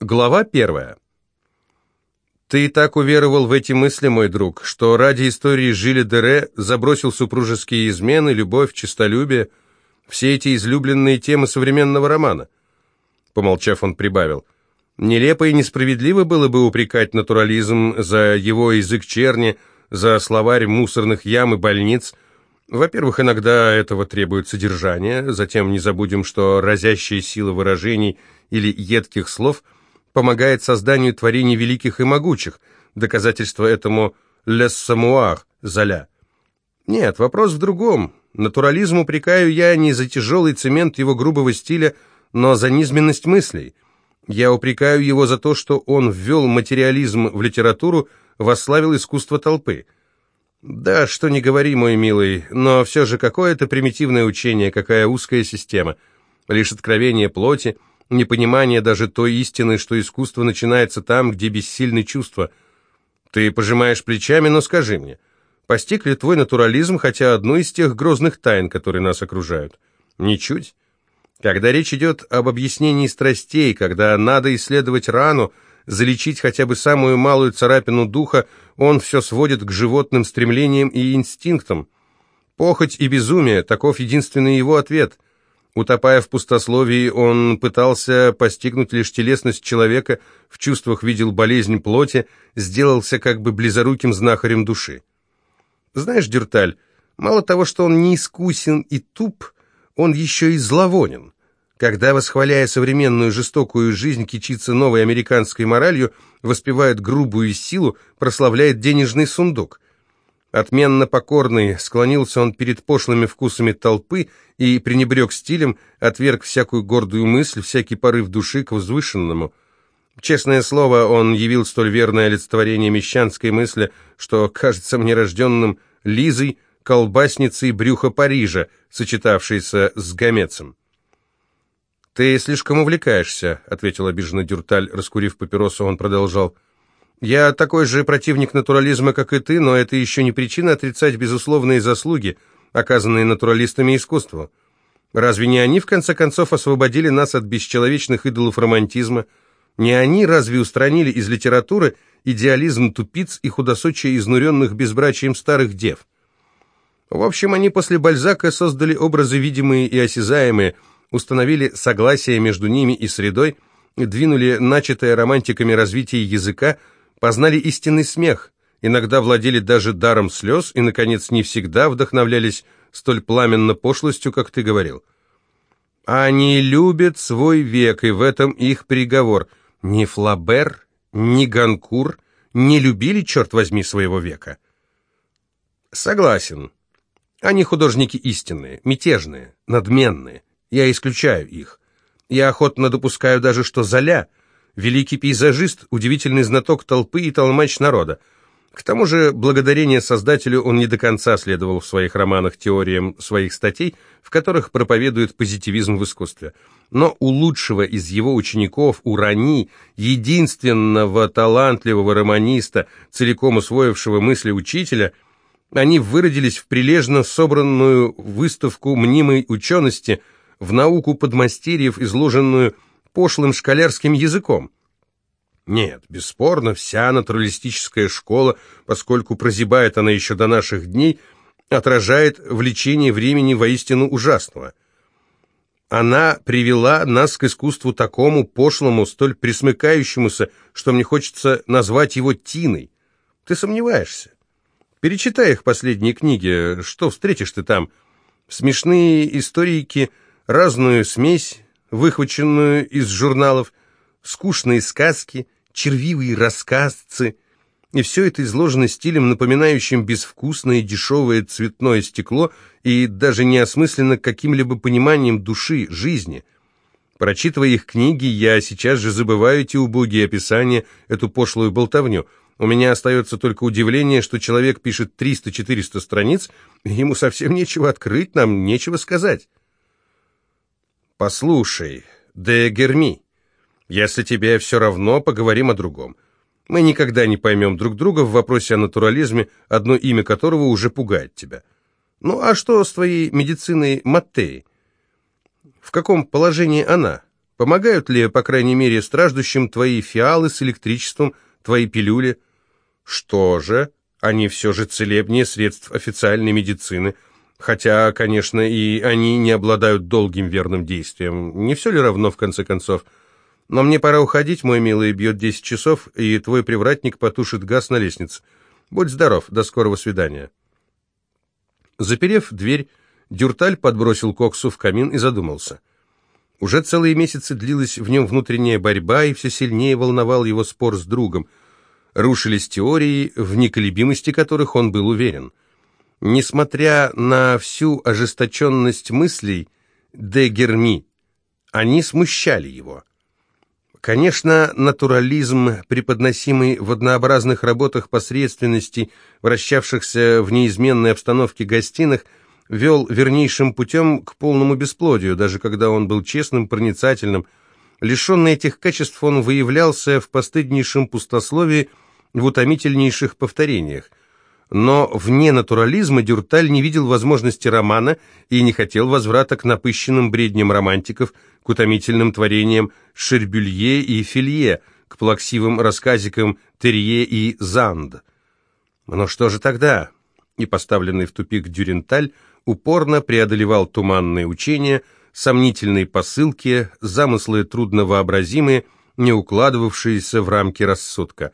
Глава первая. «Ты так уверовал в эти мысли, мой друг, что ради истории Жиля Дере забросил супружеские измены, любовь, честолюбие, все эти излюбленные темы современного романа». Помолчав, он прибавил. «Нелепо и несправедливо было бы упрекать натурализм за его язык черни, за словарь мусорных ям и больниц. Во-первых, иногда этого требует содержание, затем не забудем, что разящая сила выражений или едких слов – помогает созданию творений великих и могучих. Доказательство этому «лес самуар» Золя. Нет, вопрос в другом. Натурализм упрекаю я не за тяжелый цемент его грубого стиля, но за низменность мыслей. Я упрекаю его за то, что он ввел материализм в литературу, восславил искусство толпы. Да, что не говори, мой милый, но все же какое-то примитивное учение, какая узкая система. Лишь откровение плоти — непонимание даже той истины, что искусство начинается там, где бессильны чувства. Ты пожимаешь плечами, но скажи мне, постиг ли твой натурализм хотя одну из тех грозных тайн, которые нас окружают? Ничуть. Когда речь идет об объяснении страстей, когда надо исследовать рану, залечить хотя бы самую малую царапину духа, он все сводит к животным стремлениям и инстинктам. Похоть и безумие – таков единственный его ответ – Утопая в пустословии, он пытался постигнуть лишь телесность человека, в чувствах видел болезнь плоти, сделался как бы близоруким знахарем души. Знаешь, Дюрталь, мало того, что он неискусен и туп, он еще и зловонен. Когда, восхваляя современную жестокую жизнь, кичится новой американской моралью, воспевает грубую силу, прославляет денежный сундук – Отменно покорный, склонился он перед пошлыми вкусами толпы и пренебрег стилем, отверг всякую гордую мысль, всякий порыв души к возвышенному. Честное слово, он явил столь верное олицетворение мещанской мысли, что кажется мне рожденным Лизой, колбасницей брюха Парижа, сочетавшейся с гамецем. «Ты слишком увлекаешься», — ответил обиженно Дюрталь, раскурив папиросу, он продолжал. Я такой же противник натурализма, как и ты, но это еще не причина отрицать безусловные заслуги, оказанные натуралистами искусству. Разве не они, в конце концов, освободили нас от бесчеловечных идолов романтизма? Не они разве устранили из литературы идеализм тупиц и худосочие изнуренных безбрачием старых дев? В общем, они после Бальзака создали образы видимые и осязаемые, установили согласие между ними и средой, двинули начатое романтиками развитие языка, познали истинный смех, иногда владели даже даром слез и, наконец, не всегда вдохновлялись столь пламенно пошлостью, как ты говорил. Они любят свой век, и в этом их приговор. Ни Флабер, ни Ганкур не любили, черт возьми, своего века. Согласен. Они художники истинные, мятежные, надменные. Я исключаю их. Я охотно допускаю даже, что Золя — великий пейзажист, удивительный знаток толпы и толмач народа. К тому же, благодарение создателю, он не до конца следовал в своих романах теориям своих статей, в которых проповедует позитивизм в искусстве. Но у лучшего из его учеников, у Рани, единственного талантливого романиста, целиком усвоившего мысли учителя, они выродились в прилежно собранную выставку мнимой учености, в науку подмастерьев, изложенную пошлым школярским языком. Нет, бесспорно, вся натуралистическая школа, поскольку прозябает она еще до наших дней, отражает влечение времени воистину ужасного. Она привела нас к искусству такому пошлому, столь присмыкающемуся, что мне хочется назвать его Тиной. Ты сомневаешься? Перечитай их последние книги, что встретишь ты там? Смешные историки, разную смесь, выхваченную из журналов, скучные сказки, червивые рассказцы, и все это изложено стилем, напоминающим безвкусное дешевое цветное стекло и даже неосмысленно каким-либо пониманием души, жизни. Прочитывая их книги, я сейчас же забываю эти убогие описания, эту пошлую болтовню. У меня остается только удивление, что человек пишет 300-400 страниц, и ему совсем нечего открыть, нам нечего сказать. «Послушай, де Герми, если тебе все равно, поговорим о другом. Мы никогда не поймем друг друга в вопросе о натурализме, одно имя которого уже пугает тебя. Ну а что с твоей медициной Маттеи? В каком положении она? Помогают ли, по крайней мере, страждущим твои фиалы с электричеством, твои пилюли? Что же, они все же целебнее средств официальной медицины, хотя, конечно, и они не обладают долгим верным действием. Не все ли равно, в конце концов? Но мне пора уходить, мой милый, бьет десять часов, и твой привратник потушит газ на лестнице. Будь здоров, до скорого свидания. Заперев дверь, Дюрталь подбросил коксу в камин и задумался. Уже целые месяцы длилась в нем внутренняя борьба, и все сильнее волновал его спор с другом. Рушились теории, в неколебимости которых он был уверен. Несмотря на всю ожесточенность мыслей де Герми, они смущали его. Конечно, натурализм, преподносимый в однообразных работах посредственности, вращавшихся в неизменной обстановке гостиных, вел вернейшим путем к полному бесплодию, даже когда он был честным, проницательным. Лишенный этих качеств, он выявлялся в постыднейшем пустословии, в утомительнейших повторениях. Но вне натурализма Дюрталь не видел возможности романа и не хотел возврата к напыщенным бредням романтиков, к утомительным творениям Шербюлье и Филье, к плаксивым рассказикам Терье и Занд. Но что же тогда? И поставленный в тупик Дюренталь упорно преодолевал туманные учения, сомнительные посылки, замыслы трудновообразимые, не укладывавшиеся в рамки рассудка.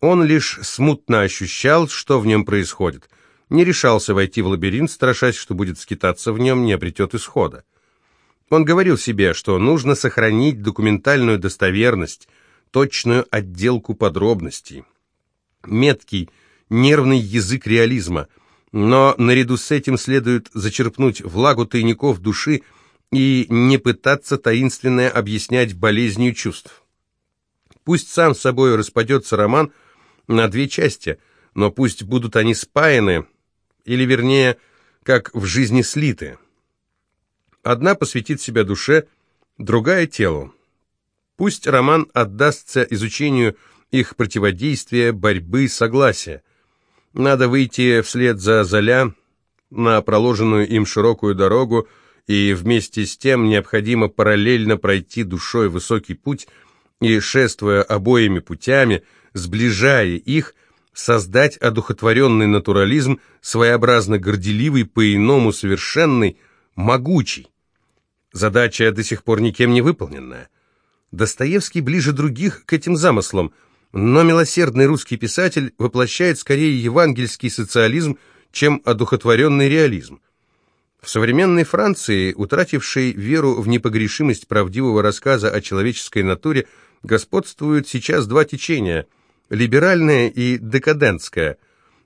Он лишь смутно ощущал, что в нем происходит. Не решался войти в лабиринт, страшась, что будет скитаться в нем, не обретет исхода. Он говорил себе, что нужно сохранить документальную достоверность, точную отделку подробностей. Меткий, нервный язык реализма – но наряду с этим следует зачерпнуть влагу тайников души и не пытаться таинственное объяснять болезнью чувств. Пусть сам собой распадется роман на две части, но пусть будут они спаяны, или вернее, как в жизни слиты. Одна посвятит себя душе, другая – телу. Пусть роман отдастся изучению их противодействия, борьбы, согласия. Надо выйти вслед за Золя на проложенную им широкую дорогу, и вместе с тем необходимо параллельно пройти душой высокий путь и, шествуя обоими путями, сближая их, создать одухотворенный натурализм, своеобразно горделивый, по-иному совершенный, могучий. Задача до сих пор никем не выполненная. Достоевский ближе других к этим замыслам – но милосердный русский писатель воплощает скорее евангельский социализм, чем одухотворенный реализм. В современной Франции, утратившей веру в непогрешимость правдивого рассказа о человеческой натуре, господствуют сейчас два течения – либеральное и декадентское.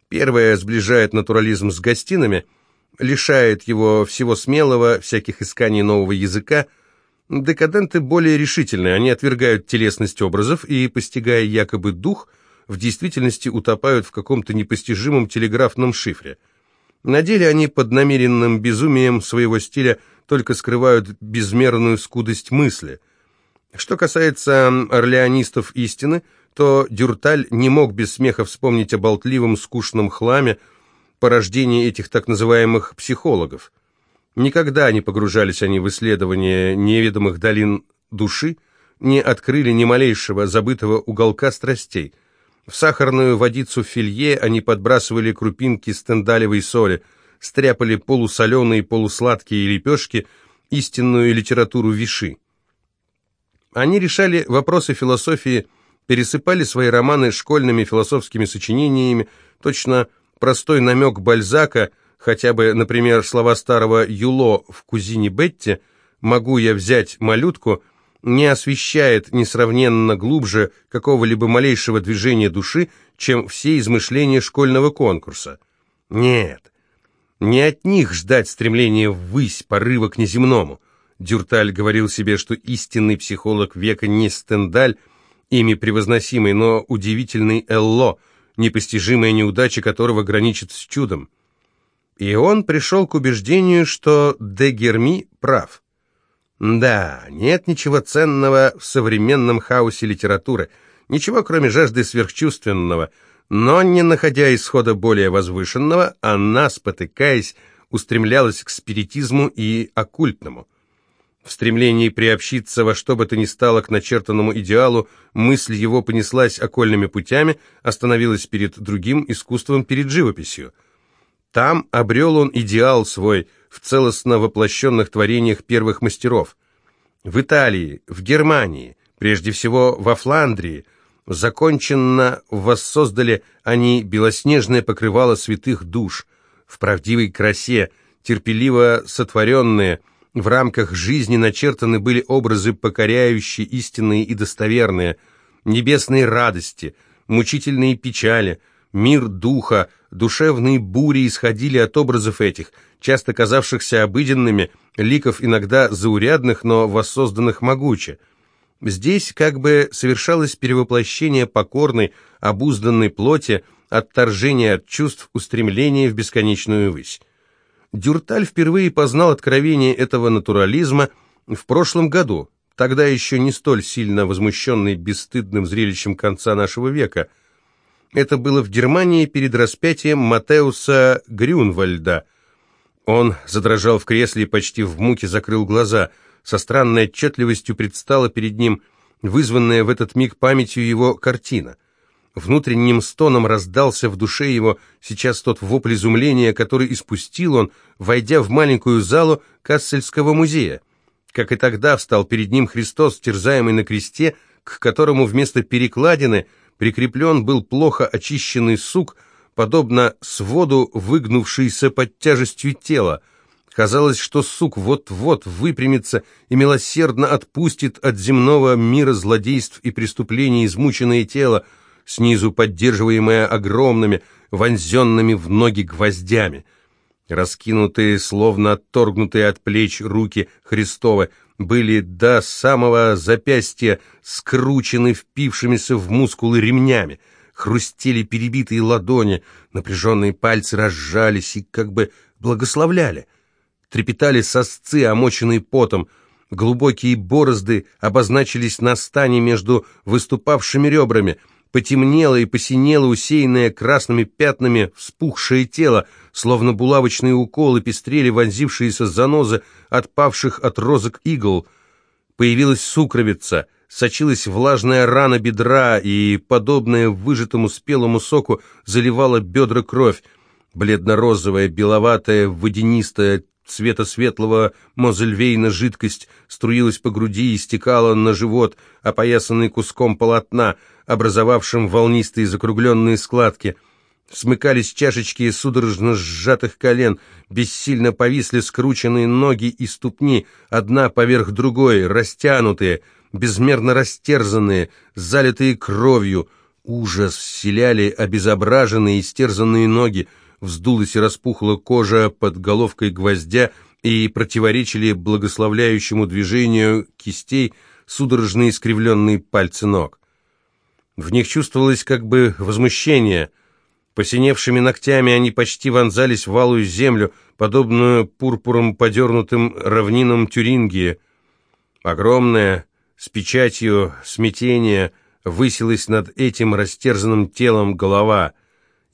Первое сближает натурализм с гостинами, лишает его всего смелого, всяких исканий нового языка – Декаденты более решительны, они отвергают телесность образов и, постигая якобы дух, в действительности утопают в каком-то непостижимом телеграфном шифре. На деле они под намеренным безумием своего стиля только скрывают безмерную скудость мысли. Что касается орлеонистов истины, то Дюрталь не мог без смеха вспомнить о болтливом скучном хламе порождении этих так называемых психологов. Никогда не погружались они в исследование неведомых долин души, не открыли ни малейшего забытого уголка страстей. В сахарную водицу филье они подбрасывали крупинки стендалевой соли, стряпали полусоленые, полусладкие лепешки, истинную литературу виши. Они решали вопросы философии, пересыпали свои романы школьными философскими сочинениями, точно простой намек Бальзака – Хотя бы, например, слова старого Юло в «Кузине Бетти» «могу я взять малютку» не освещает несравненно глубже какого-либо малейшего движения души, чем все измышления школьного конкурса. Нет, не от них ждать стремления ввысь, порыва к неземному. Дюрталь говорил себе, что истинный психолог века не Стендаль, ими превозносимый, но удивительный Элло, непостижимая неудача которого граничит с чудом. И он пришел к убеждению, что де Герми прав. Да, нет ничего ценного в современном хаосе литературы, ничего кроме жажды сверхчувственного, но, не находя исхода более возвышенного, она, спотыкаясь, устремлялась к спиритизму и оккультному. В стремлении приобщиться во что бы то ни стало к начертанному идеалу, мысль его понеслась окольными путями, остановилась перед другим искусством, перед живописью. Там обрел он идеал свой в целостно воплощенных творениях первых мастеров. В Италии, в Германии, прежде всего во Фландрии, законченно воссоздали они белоснежное покрывало святых душ, в правдивой красе, терпеливо сотворенные – в рамках жизни начертаны были образы, покоряющие истинные и достоверные, небесные радости, мучительные печали, мир духа, душевные бури исходили от образов этих, часто казавшихся обыденными, ликов иногда заурядных, но воссозданных могуче. Здесь как бы совершалось перевоплощение покорной, обузданной плоти, отторжение от чувств, устремление в бесконечную высь. Дюрталь впервые познал откровение этого натурализма в прошлом году, тогда еще не столь сильно возмущенный бесстыдным зрелищем конца нашего века. Это было в Германии перед распятием Матеуса Грюнвальда. Он задрожал в кресле и почти в муке закрыл глаза. Со странной отчетливостью предстала перед ним вызванная в этот миг памятью его картина. Внутренним стоном раздался в душе его сейчас тот вопль изумления, который испустил он, войдя в маленькую залу Кассельского музея. Как и тогда встал перед ним Христос, терзаемый на кресте, к которому вместо перекладины прикреплен был плохо очищенный сук, подобно своду, выгнувшийся под тяжестью тела. Казалось, что сук вот-вот выпрямится и милосердно отпустит от земного мира злодейств и преступлений измученное тело, снизу поддерживаемая огромными, вонзенными в ноги гвоздями. Раскинутые, словно отторгнутые от плеч руки Христовы, были до самого запястья скручены впившимися в мускулы ремнями, хрустели перебитые ладони, напряженные пальцы разжались и как бы благословляли. Трепетали сосцы, омоченные потом, глубокие борозды обозначились на стане между выступавшими ребрами — Потемнело и посинело усеянное красными пятнами вспухшее тело, словно булавочные уколы пестрели вонзившиеся занозы отпавших от розок игл. Появилась сукровица, сочилась влажная рана бедра, и, подобная выжатому спелому соку, заливала бедра кровь. Бледно-розовая, беловатая, водянистая, цвета светлого мозельвейна жидкость струилась по груди и стекала на живот, опоясанный куском полотна — образовавшим волнистые закругленные складки. Смыкались чашечки судорожно сжатых колен, бессильно повисли скрученные ноги и ступни, одна поверх другой, растянутые, безмерно растерзанные, залитые кровью. Ужас вселяли обезображенные, истерзанные ноги, вздулась и распухла кожа под головкой гвоздя и противоречили благословляющему движению кистей судорожно искривленные пальцы ног. В них чувствовалось как бы возмущение. Посиневшими ногтями они почти вонзались в валую землю, подобную пурпуром подернутым равнинам Тюрингии. Огромная, с печатью смятения, высилась над этим растерзанным телом голова.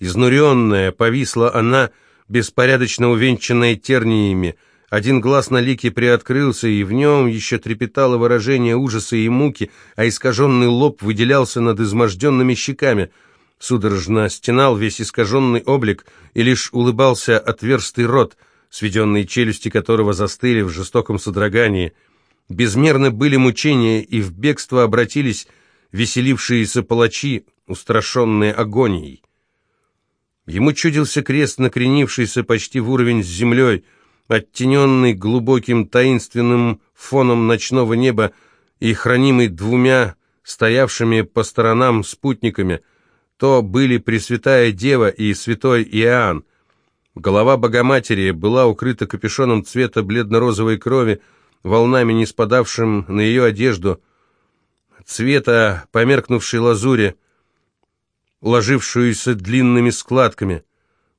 Изнуренная, повисла она, беспорядочно увенчанная терниями, один глаз на лике приоткрылся, и в нем еще трепетало выражение ужаса и муки, а искаженный лоб выделялся над изможденными щеками. Судорожно стенал весь искаженный облик, и лишь улыбался отверстый рот, сведенные челюсти которого застыли в жестоком содрогании. Безмерны были мучения, и в бегство обратились веселившиеся палачи, устрашенные агонией. Ему чудился крест, накренившийся почти в уровень с землей, оттененный глубоким таинственным фоном ночного неба и хранимый двумя стоявшими по сторонам спутниками, то были Пресвятая Дева и Святой Иоанн. Голова Богоматери была укрыта капюшоном цвета бледно-розовой крови, волнами не спадавшим на ее одежду, цвета померкнувшей лазури, ложившуюся длинными складками.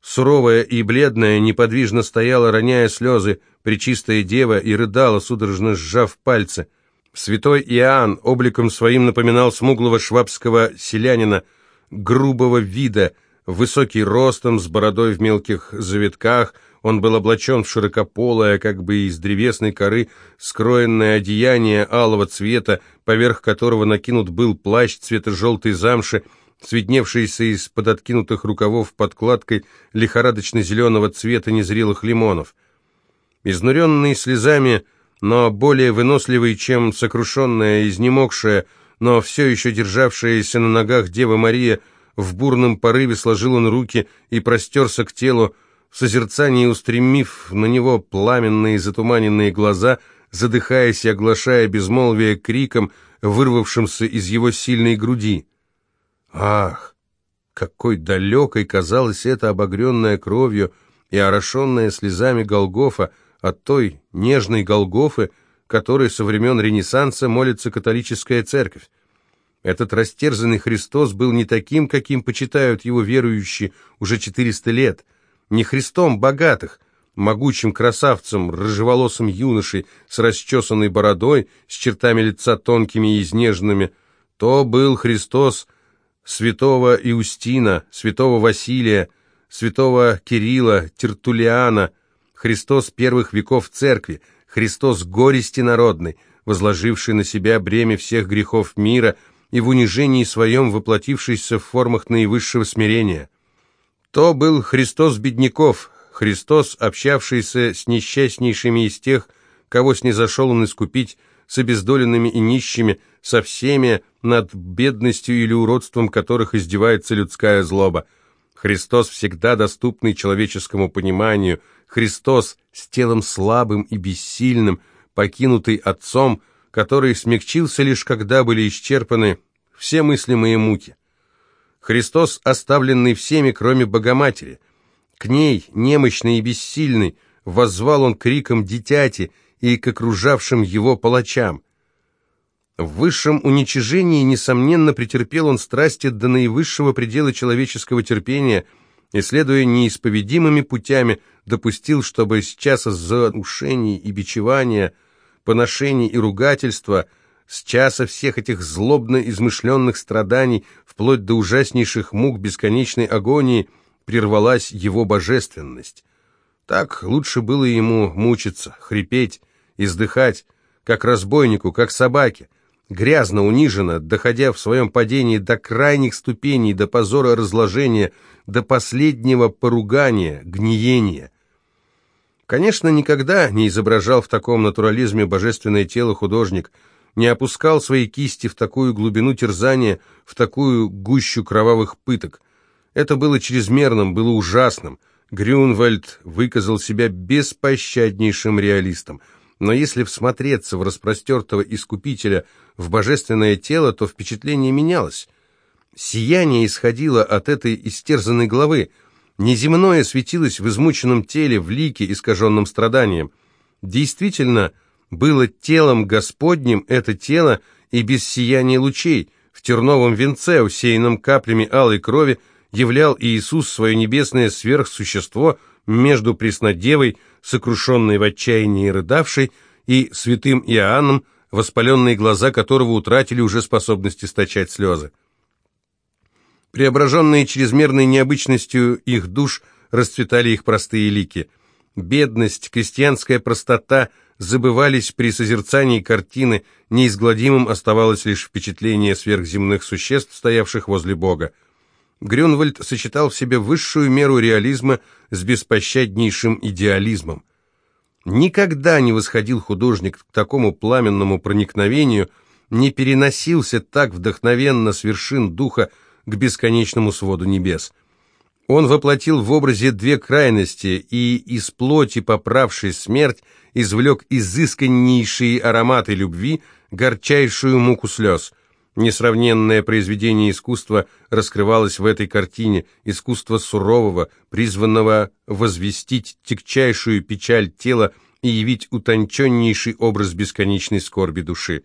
Суровая и бледная, неподвижно стояла, роняя слезы, пречистая дева и рыдала, судорожно сжав пальцы. Святой Иоанн обликом своим напоминал смуглого швабского селянина, грубого вида, высокий ростом, с бородой в мелких завитках, Он был облачен в широкополое, как бы из древесной коры, скроенное одеяние алого цвета, поверх которого накинут был плащ цвета желтой замши, сведневшийся из-под откинутых рукавов подкладкой лихорадочно-зеленого цвета незрелых лимонов. Изнуренный слезами, но более выносливый, чем сокрушенная, изнемогшая, но все еще державшаяся на ногах Дева Мария, в бурном порыве сложил он руки и простерся к телу, в созерцании устремив на него пламенные затуманенные глаза, задыхаясь и оглашая безмолвие криком, вырвавшимся из его сильной груди. Ах, какой далекой казалась эта обогренная кровью и орошенная слезами Голгофа от той нежной Голгофы, которой со времен Ренессанса молится католическая церковь. Этот растерзанный Христос был не таким, каким почитают его верующие уже четыреста лет – не Христом богатых, могучим красавцем, рыжеволосым юношей с расчесанной бородой, с чертами лица тонкими и изнеженными, то был Христос святого Иустина, святого Василия, святого Кирилла, Тертулиана, Христос первых веков церкви, Христос горести народный, возложивший на себя бремя всех грехов мира и в унижении своем воплотившийся в формах наивысшего смирения. То был Христос бедняков, Христос, общавшийся с несчастнейшими из тех, кого снизошел он искупить, с обездоленными и нищими, со всеми, над бедностью или уродством которых издевается людская злоба. Христос, всегда доступный человеческому пониманию, Христос с телом слабым и бессильным, покинутый Отцом, который смягчился лишь когда были исчерпаны все мыслимые муки. Христос, оставленный всеми, кроме Богоматери. К ней, немощный и бессильный, воззвал он криком дитяти и к окружавшим его палачам. В высшем уничижении, несомненно, претерпел он страсти до наивысшего предела человеческого терпения и, следуя неисповедимыми путями, допустил, чтобы с часа заушений и бичевания, поношений и ругательства – с часа всех этих злобно измышленных страданий, вплоть до ужаснейших мук бесконечной агонии, прервалась его божественность. Так лучше было ему мучиться, хрипеть, издыхать, как разбойнику, как собаке, грязно, униженно, доходя в своем падении до крайних ступеней, до позора разложения, до последнего поругания, гниения. Конечно, никогда не изображал в таком натурализме божественное тело художник – не опускал свои кисти в такую глубину терзания, в такую гущу кровавых пыток. Это было чрезмерным, было ужасным. Грюнвальд выказал себя беспощаднейшим реалистом. Но если всмотреться в распростертого искупителя в божественное тело, то впечатление менялось. Сияние исходило от этой истерзанной головы. Неземное светилось в измученном теле, в лике, искаженном страданием. Действительно, было телом Господним это тело и без сияния лучей, в терновом венце, усеянном каплями алой крови, являл Иисус свое небесное сверхсущество между Преснодевой, сокрушенной в отчаянии и рыдавшей, и святым Иоанном, воспаленные глаза которого утратили уже способность источать слезы. Преображенные чрезмерной необычностью их душ расцветали их простые лики. Бедность, крестьянская простота – забывались при созерцании картины, неизгладимым оставалось лишь впечатление сверхземных существ, стоявших возле Бога. Грюнвальд сочетал в себе высшую меру реализма с беспощаднейшим идеализмом. Никогда не восходил художник к такому пламенному проникновению, не переносился так вдохновенно с вершин духа к бесконечному своду небес. Он воплотил в образе две крайности и, из плоти поправший смерть, извлек изысканнейшие ароматы любви, горчайшую муку слез. Несравненное произведение искусства раскрывалось в этой картине, искусство сурового, призванного возвестить тягчайшую печаль тела и явить утонченнейший образ бесконечной скорби души.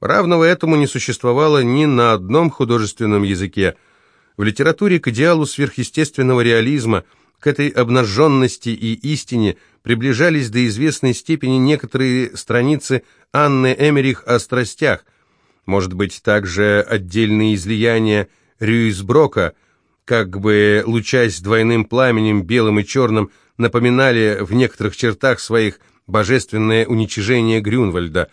Равного этому не существовало ни на одном художественном языке. В литературе к идеалу сверхъестественного реализма – к этой обнаженности и истине приближались до известной степени некоторые страницы Анны Эмерих о страстях, может быть, также отдельные излияния Рюисброка, как бы лучась двойным пламенем, белым и черным, напоминали в некоторых чертах своих божественное уничижение Грюнвальда.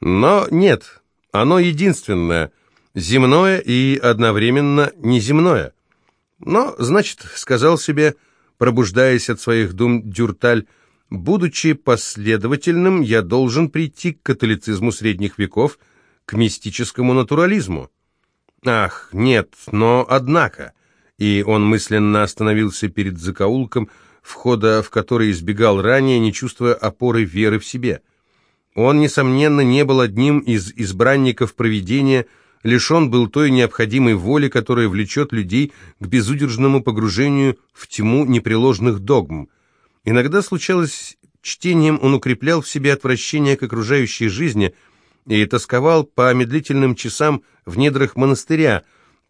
Но нет, оно единственное, земное и одновременно неземное. Но, значит, сказал себе, пробуждаясь от своих дум Дюрталь, будучи последовательным, я должен прийти к католицизму средних веков, к мистическому натурализму. Ах, нет, но однако... И он мысленно остановился перед закоулком, входа в который избегал ранее, не чувствуя опоры веры в себе. Он, несомненно, не был одним из избранников провидения, лишен был той необходимой воли, которая влечет людей к безудержному погружению в тьму непреложных догм. Иногда случалось, чтением он укреплял в себе отвращение к окружающей жизни и тосковал по медлительным часам в недрах монастыря,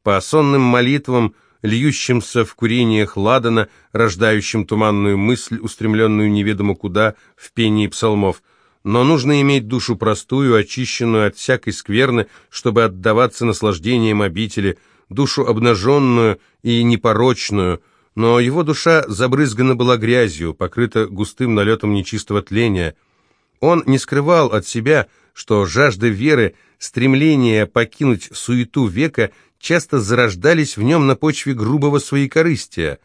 по сонным молитвам, льющимся в курениях ладана, рождающим туманную мысль, устремленную неведомо куда, в пении псалмов – но нужно иметь душу простую, очищенную от всякой скверны, чтобы отдаваться наслаждениям обители, душу обнаженную и непорочную, но его душа забрызгана была грязью, покрыта густым налетом нечистого тления. Он не скрывал от себя, что жажда веры, стремление покинуть суету века часто зарождались в нем на почве грубого своекорыстия.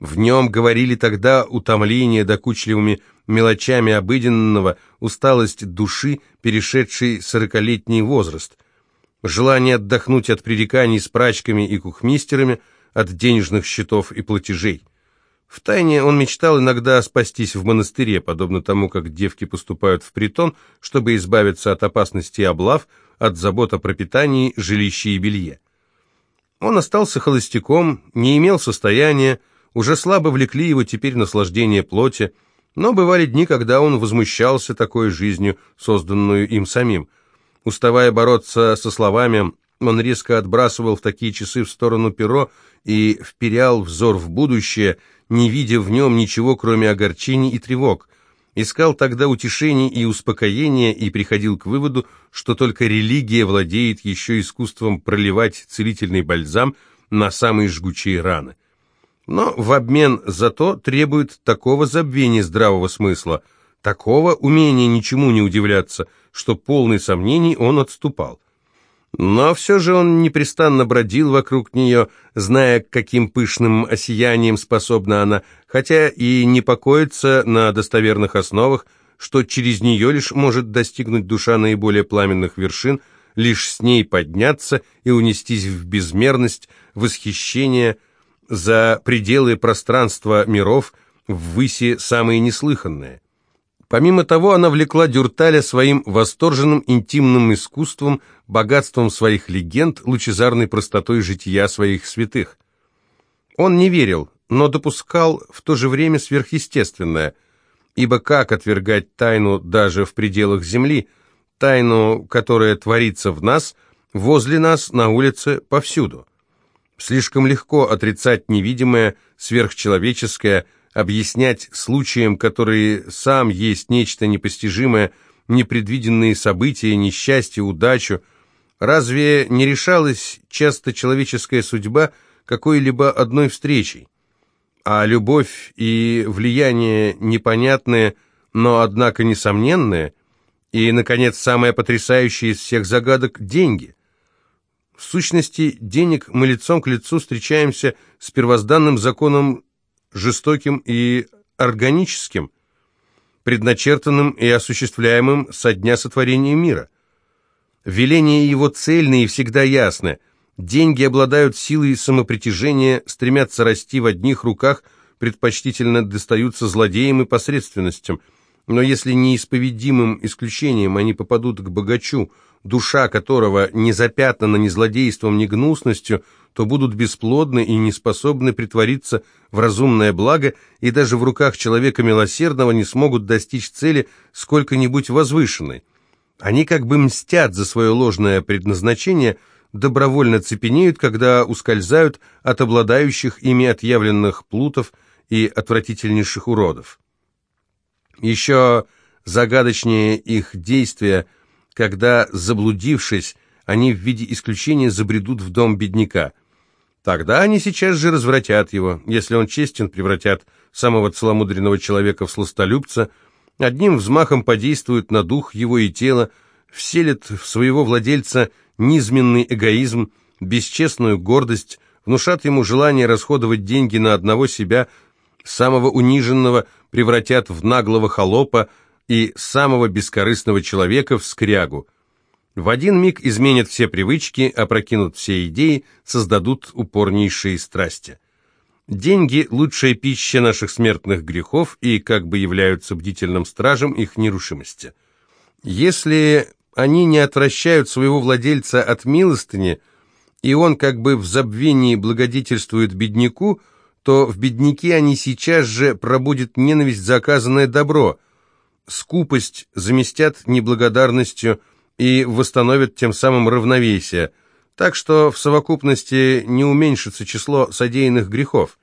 В нем говорили тогда утомление докучливыми мелочами обыденного, усталость души, перешедшей сорокалетний возраст, желание отдохнуть от пререканий с прачками и кухмистерами, от денежных счетов и платежей. Втайне он мечтал иногда спастись в монастыре, подобно тому, как девки поступают в притон, чтобы избавиться от опасности облав, от забот о пропитании, жилище и белье. Он остался холостяком, не имел состояния, уже слабо влекли его теперь наслаждение плоти, но бывали дни, когда он возмущался такой жизнью, созданную им самим. Уставая бороться со словами, он резко отбрасывал в такие часы в сторону перо и вперял взор в будущее, не видя в нем ничего, кроме огорчений и тревог. Искал тогда утешений и успокоения и приходил к выводу, что только религия владеет еще искусством проливать целительный бальзам на самые жгучие раны но в обмен за то требует такого забвения здравого смысла, такого умения ничему не удивляться, что полный сомнений он отступал. Но все же он непрестанно бродил вокруг нее, зная, каким пышным осиянием способна она, хотя и не покоится на достоверных основах, что через нее лишь может достигнуть душа наиболее пламенных вершин, лишь с ней подняться и унестись в безмерность, восхищение – за пределы пространства миров, ввыси самые неслыханные. Помимо того, она влекла Дюрталя своим восторженным интимным искусством, богатством своих легенд, лучезарной простотой жития своих святых. Он не верил, но допускал в то же время сверхъестественное, ибо как отвергать тайну даже в пределах Земли, тайну, которая творится в нас, возле нас, на улице, повсюду? Слишком легко отрицать невидимое, сверхчеловеческое, объяснять случаям, которые сам есть нечто непостижимое, непредвиденные события, несчастье, удачу. Разве не решалась часто человеческая судьба какой-либо одной встречей? А любовь и влияние непонятные, но, однако, несомненные, и, наконец, самое потрясающее из всех загадок – деньги. В сущности, денег мы лицом к лицу встречаемся с первозданным законом жестоким и органическим, предначертанным и осуществляемым со дня сотворения мира. Веления его цельны и всегда ясны. Деньги обладают силой самопритяжения, стремятся расти в одних руках, предпочтительно достаются злодеям и посредственностям. Но если неисповедимым исключением они попадут к богачу – душа которого не запятнана ни злодейством, ни гнусностью, то будут бесплодны и не способны притвориться в разумное благо, и даже в руках человека милосердного не смогут достичь цели сколько-нибудь возвышенной. Они как бы мстят за свое ложное предназначение, добровольно цепенеют, когда ускользают от обладающих ими отъявленных плутов и отвратительнейших уродов. Еще загадочнее их действия – когда, заблудившись, они в виде исключения забредут в дом бедняка. Тогда они сейчас же развратят его. Если он честен, превратят самого целомудренного человека в сластолюбца, одним взмахом подействуют на дух его и тело, вселят в своего владельца низменный эгоизм, бесчестную гордость, внушат ему желание расходовать деньги на одного себя, самого униженного превратят в наглого холопа и самого бескорыстного человека в скрягу. В один миг изменят все привычки, опрокинут все идеи, создадут упорнейшие страсти. Деньги – лучшая пища наших смертных грехов и как бы являются бдительным стражем их нерушимости. Если они не отвращают своего владельца от милостыни, и он как бы в забвении благодетельствует бедняку, то в бедняке они сейчас же пробудят ненависть за оказанное добро, скупость заместят неблагодарностью и восстановят тем самым равновесие – так что в совокупности не уменьшится число содеянных грехов.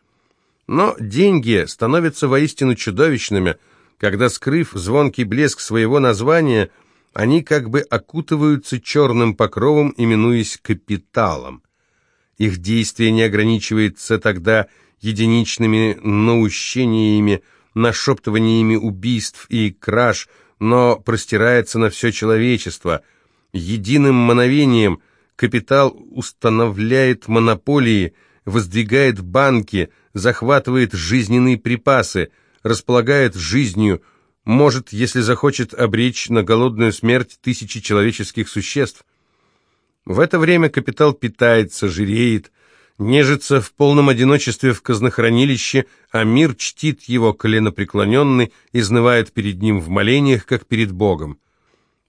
Но деньги становятся воистину чудовищными, когда, скрыв звонкий блеск своего названия, они как бы окутываются черным покровом, именуясь капиталом. Их действие не ограничивается тогда единичными наущениями, нашептываниями убийств и краж, но простирается на все человечество. Единым мановением – Капитал устанавливает монополии, воздвигает банки, захватывает жизненные припасы, располагает жизнью, может, если захочет, обречь на голодную смерть тысячи человеческих существ. В это время капитал питается, жиреет, нежится в полном одиночестве в казнохранилище, а мир чтит его коленопреклоненный, изнывает перед ним в молениях, как перед Богом.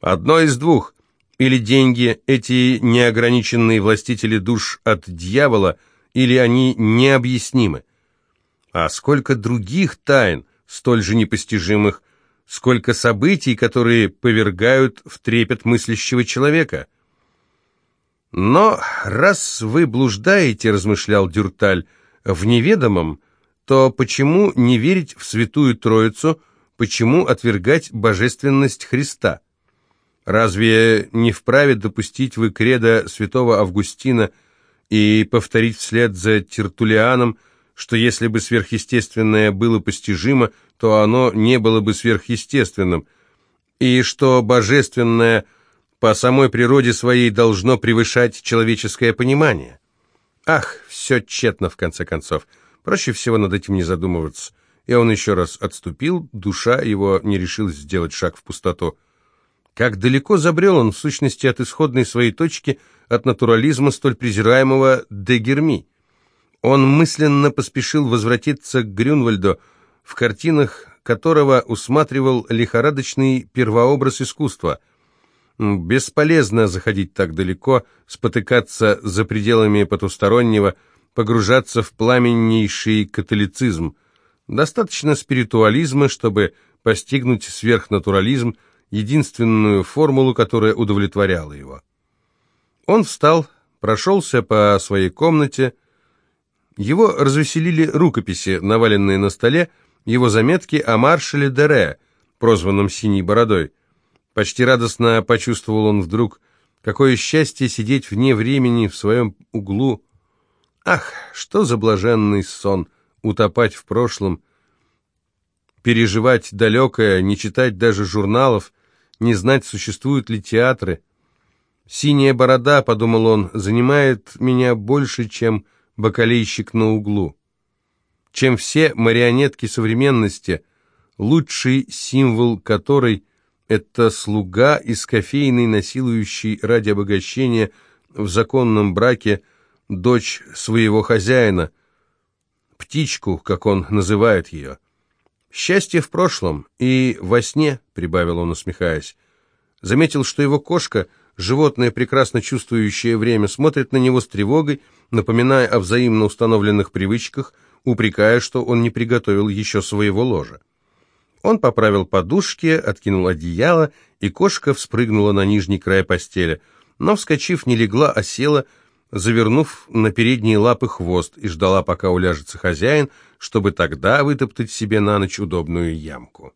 Одно из двух или деньги, эти неограниченные властители душ от дьявола, или они необъяснимы. А сколько других тайн, столь же непостижимых, сколько событий, которые повергают в трепет мыслящего человека. Но раз вы блуждаете, размышлял Дюрталь, в неведомом, то почему не верить в Святую Троицу, почему отвергать божественность Христа? Разве не вправе допустить вы кредо святого Августина и повторить вслед за Тертулианом, что если бы сверхъестественное было постижимо, то оно не было бы сверхъестественным, и что божественное по самой природе своей должно превышать человеческое понимание? Ах, все тщетно в конце концов. Проще всего над этим не задумываться. И он еще раз отступил, душа его не решилась сделать шаг в пустоту. Как далеко забрел он, в сущности, от исходной своей точки, от натурализма, столь презираемого де Герми. Он мысленно поспешил возвратиться к Грюнвальду, в картинах которого усматривал лихорадочный первообраз искусства. Бесполезно заходить так далеко, спотыкаться за пределами потустороннего, погружаться в пламеннейший католицизм. Достаточно спиритуализма, чтобы постигнуть сверхнатурализм, единственную формулу, которая удовлетворяла его. Он встал, прошелся по своей комнате. Его развеселили рукописи, наваленные на столе, его заметки о маршале Дере, прозванном «Синей бородой». Почти радостно почувствовал он вдруг, какое счастье сидеть вне времени в своем углу. Ах, что за блаженный сон, утопать в прошлом, переживать далекое, не читать даже журналов, не знать, существуют ли театры. «Синяя борода», — подумал он, — «занимает меня больше, чем бакалейщик на углу, чем все марионетки современности, лучший символ которой — это слуга из кофейной, насилующий ради обогащения в законном браке дочь своего хозяина, птичку, как он называет ее». Счастье в прошлом и во сне, прибавил он, усмехаясь. Заметил, что его кошка, животное, прекрасно чувствующее время, смотрит на него с тревогой, напоминая о взаимно установленных привычках, упрекая, что он не приготовил еще своего ложа. Он поправил подушки, откинул одеяло, и кошка вспрыгнула на нижний край постели, но, вскочив, не легла, а села, завернув на передние лапы хвост, и ждала, пока уляжется хозяин, чтобы тогда вытоптать себе на ночь удобную ямку.